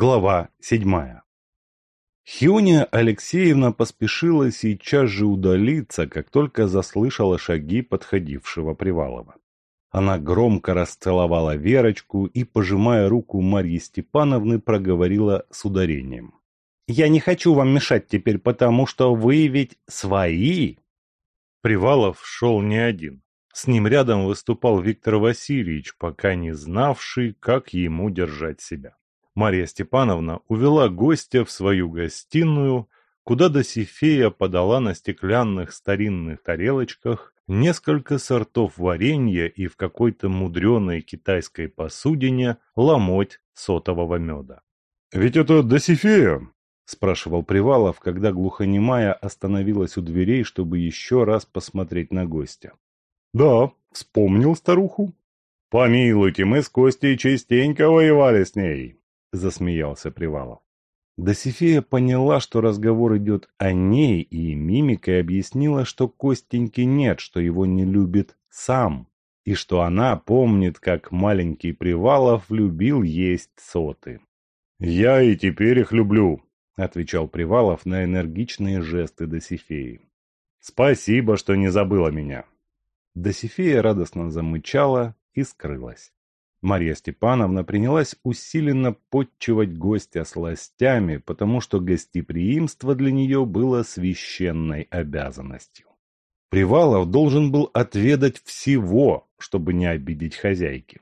Глава седьмая. Хюня Алексеевна поспешила сейчас же удалиться, как только заслышала шаги подходившего Привалова. Она громко расцеловала Верочку и, пожимая руку Марьи Степановны, проговорила с ударением. «Я не хочу вам мешать теперь, потому что вы ведь свои!» Привалов шел не один. С ним рядом выступал Виктор Васильевич, пока не знавший, как ему держать себя. Марья Степановна увела гостя в свою гостиную, куда Досифея подала на стеклянных старинных тарелочках несколько сортов варенья и в какой-то мудреной китайской посудине ломоть сотового меда. «Ведь это Досифея?» – спрашивал Привалов, когда глухонемая остановилась у дверей, чтобы еще раз посмотреть на гостя. «Да, вспомнил старуху?» «Помилуйте, мы с Костей частенько воевали с ней. – засмеялся Привалов. Досифея поняла, что разговор идет о ней, и мимикой объяснила, что Костеньки нет, что его не любит сам, и что она помнит, как маленький Привалов любил есть соты. «Я и теперь их люблю», – отвечал Привалов на энергичные жесты Досифеи. «Спасибо, что не забыла меня». Досифея радостно замычала и скрылась. Марья Степановна принялась усиленно подчивать гостя сластями, потому что гостеприимство для нее было священной обязанностью. Привалов должен был отведать всего, чтобы не обидеть хозяйки.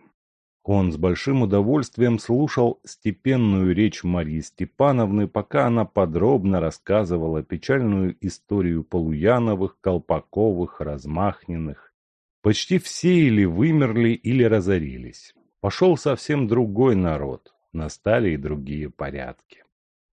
Он с большим удовольствием слушал степенную речь Марьи Степановны, пока она подробно рассказывала печальную историю Полуяновых, Колпаковых, Размахниных. Почти все или вымерли, или разорились пошел совсем другой народ, настали и другие порядки.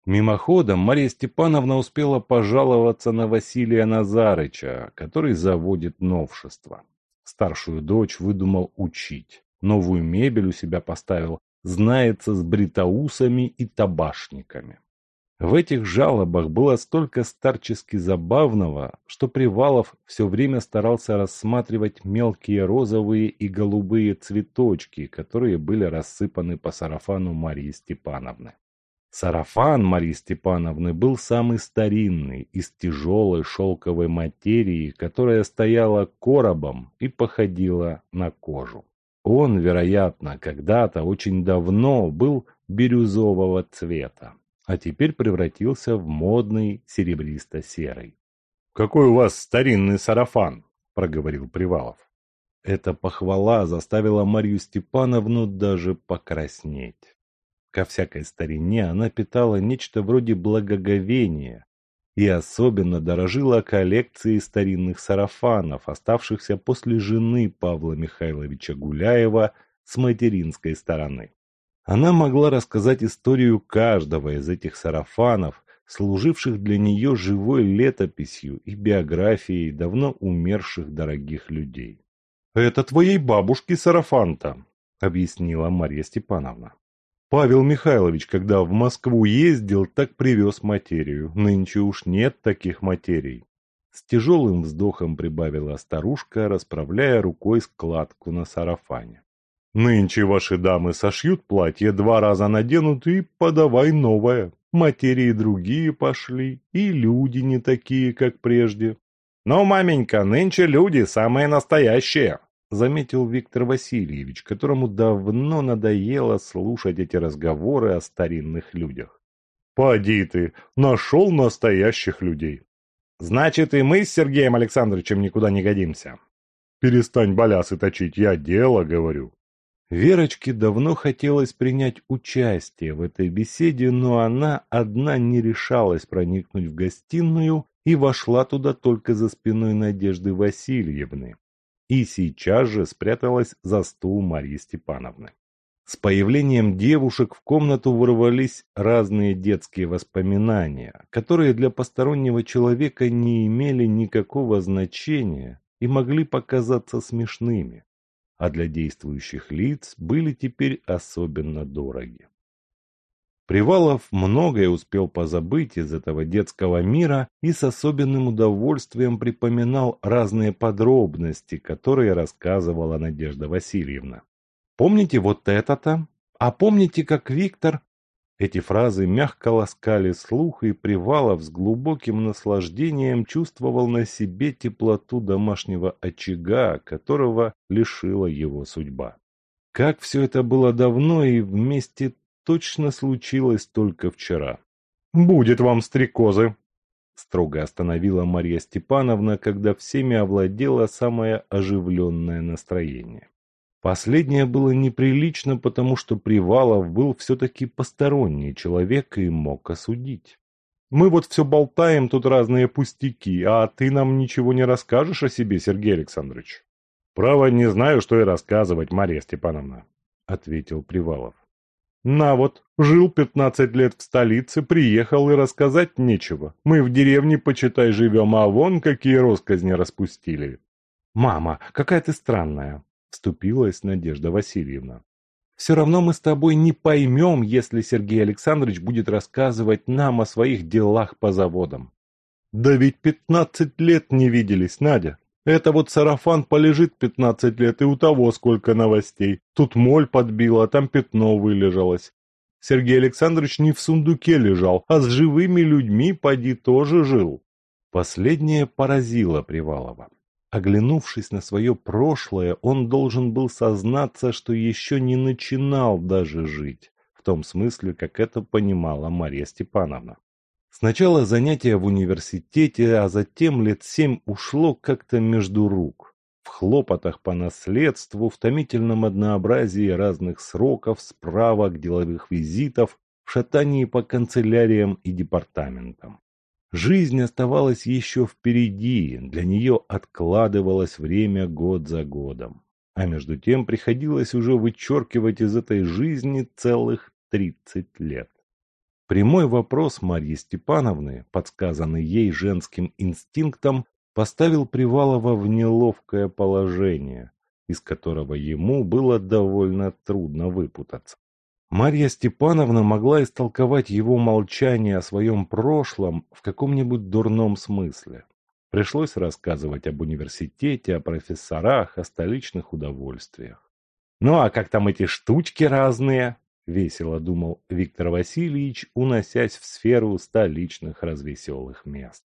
Мимоходом Мария Степановна успела пожаловаться на Василия Назарыча, который заводит новшества. Старшую дочь выдумал учить, новую мебель у себя поставил, знается с бритоусами и табашниками. В этих жалобах было столько старчески забавного, что Привалов все время старался рассматривать мелкие розовые и голубые цветочки, которые были рассыпаны по сарафану Марии Степановны. Сарафан Марии Степановны был самый старинный, из тяжелой шелковой материи, которая стояла коробом и походила на кожу. Он, вероятно, когда-то очень давно был бирюзового цвета а теперь превратился в модный серебристо-серый. «Какой у вас старинный сарафан!» – проговорил Привалов. Эта похвала заставила Марью Степановну даже покраснеть. Ко всякой старине она питала нечто вроде благоговения и особенно дорожила коллекцией старинных сарафанов, оставшихся после жены Павла Михайловича Гуляева с материнской стороны. Она могла рассказать историю каждого из этих сарафанов, служивших для нее живой летописью и биографией давно умерших дорогих людей. «Это твоей бабушки сарафан-то», — объяснила Марья Степановна. «Павел Михайлович, когда в Москву ездил, так привез материю. Нынче уж нет таких материй». С тяжелым вздохом прибавила старушка, расправляя рукой складку на сарафане. Нынче ваши дамы сошьют платье, два раза наденут и подавай новое. Материи другие пошли, и люди не такие, как прежде. Но, маменька, нынче люди самые настоящие, заметил Виктор Васильевич, которому давно надоело слушать эти разговоры о старинных людях. Поди ты, нашел настоящих людей. Значит, и мы с Сергеем Александровичем никуда не годимся. Перестань балясы точить, я дело говорю. Верочке давно хотелось принять участие в этой беседе, но она одна не решалась проникнуть в гостиную и вошла туда только за спиной Надежды Васильевны. И сейчас же спряталась за стул Марьи Степановны. С появлением девушек в комнату ворвались разные детские воспоминания, которые для постороннего человека не имели никакого значения и могли показаться смешными а для действующих лиц были теперь особенно дороги. Привалов многое успел позабыть из этого детского мира и с особенным удовольствием припоминал разные подробности, которые рассказывала Надежда Васильевна. «Помните вот это-то? А помните, как Виктор...» Эти фразы мягко ласкали слух, и Привалов с глубоким наслаждением чувствовал на себе теплоту домашнего очага, которого лишила его судьба. Как все это было давно и вместе точно случилось только вчера. «Будет вам стрекозы!» Строго остановила Марья Степановна, когда всеми овладело самое оживленное настроение. Последнее было неприлично, потому что Привалов был все-таки посторонний человек и мог осудить. «Мы вот все болтаем тут разные пустяки, а ты нам ничего не расскажешь о себе, Сергей Александрович?» «Право, не знаю, что и рассказывать, Мария Степановна», — ответил Привалов. «На вот, жил пятнадцать лет в столице, приехал и рассказать нечего. Мы в деревне, почитай, живем, а вон какие росказни распустили». «Мама, какая ты странная», вступилась Надежда Васильевна. Все равно мы с тобой не поймем, если Сергей Александрович будет рассказывать нам о своих делах по заводам. Да ведь пятнадцать лет не виделись, Надя. Это вот сарафан полежит пятнадцать лет, и у того сколько новостей. Тут моль подбила, а там пятно вылежалось. Сергей Александрович не в сундуке лежал, а с живыми людьми поди тоже жил. Последнее поразило Привалова. Оглянувшись на свое прошлое, он должен был сознаться, что еще не начинал даже жить, в том смысле, как это понимала Марья Степановна. Сначала занятия в университете, а затем лет семь ушло как-то между рук. В хлопотах по наследству, в томительном однообразии разных сроков, справок, деловых визитов, в шатании по канцеляриям и департаментам. Жизнь оставалась еще впереди, для нее откладывалось время год за годом. А между тем приходилось уже вычеркивать из этой жизни целых тридцать лет. Прямой вопрос Марьи Степановны, подсказанный ей женским инстинктом, поставил Привалова в неловкое положение, из которого ему было довольно трудно выпутаться. Марья Степановна могла истолковать его молчание о своем прошлом в каком-нибудь дурном смысле. Пришлось рассказывать об университете, о профессорах, о столичных удовольствиях. «Ну а как там эти штучки разные?» – весело думал Виктор Васильевич, уносясь в сферу столичных развеселых мест.